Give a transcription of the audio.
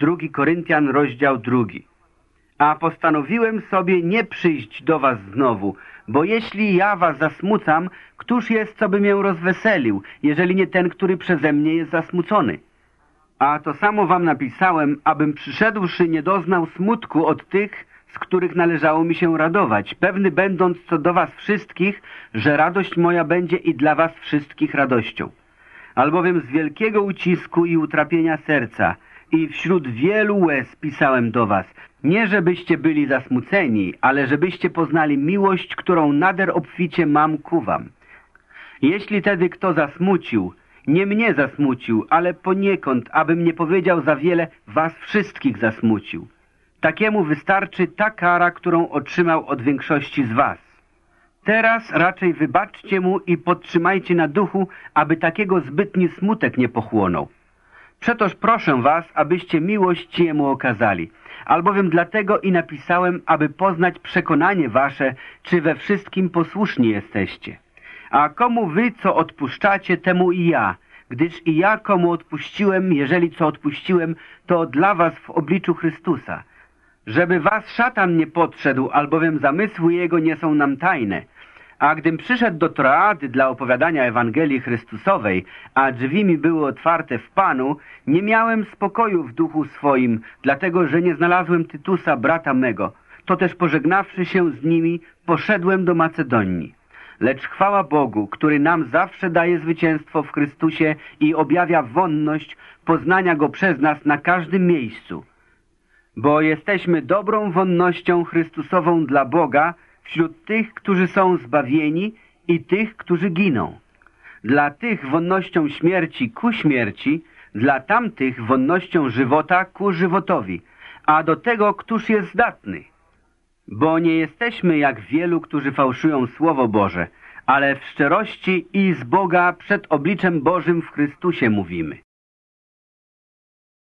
Drugi Koryntian, rozdział drugi. A postanowiłem sobie nie przyjść do was znowu, bo jeśli ja was zasmucam, któż jest, co by mię rozweselił, jeżeli nie ten, który przeze mnie jest zasmucony? A to samo wam napisałem, abym przyszedłszy nie doznał smutku od tych, z których należało mi się radować, pewny będąc co do was wszystkich, że radość moja będzie i dla was wszystkich radością. Albowiem z wielkiego ucisku i utrapienia serca i wśród wielu łez pisałem do was, nie żebyście byli zasmuceni, ale żebyście poznali miłość, którą nader obficie mam ku wam. Jeśli tedy kto zasmucił, nie mnie zasmucił, ale poniekąd, abym nie powiedział za wiele, was wszystkich zasmucił. Takiemu wystarczy ta kara, którą otrzymał od większości z was. Teraz raczej wybaczcie mu i podtrzymajcie na duchu, aby takiego zbytni smutek nie pochłonął. Przetoż proszę was, abyście miłość jemu okazali, albowiem dlatego i napisałem, aby poznać przekonanie wasze, czy we wszystkim posłuszni jesteście. A komu wy co odpuszczacie, temu i ja, gdyż i ja komu odpuściłem, jeżeli co odpuściłem, to dla was w obliczu Chrystusa, żeby was szatan nie podszedł, albowiem zamysły jego nie są nam tajne. A gdym przyszedł do Troady dla opowiadania Ewangelii Chrystusowej, a drzwi mi były otwarte w Panu, nie miałem spokoju w duchu swoim, dlatego że nie znalazłem Tytusa, brata mego. To też pożegnawszy się z nimi, poszedłem do Macedonii. Lecz chwała Bogu, który nam zawsze daje zwycięstwo w Chrystusie i objawia wonność poznania Go przez nas na każdym miejscu. Bo jesteśmy dobrą wonnością Chrystusową dla Boga wśród tych, którzy są zbawieni i tych, którzy giną. Dla tych wonnością śmierci ku śmierci, dla tamtych wonnością żywota ku żywotowi, a do tego któż jest zdatny? Bo nie jesteśmy jak wielu, którzy fałszują Słowo Boże, ale w szczerości i z Boga przed obliczem Bożym w Chrystusie mówimy.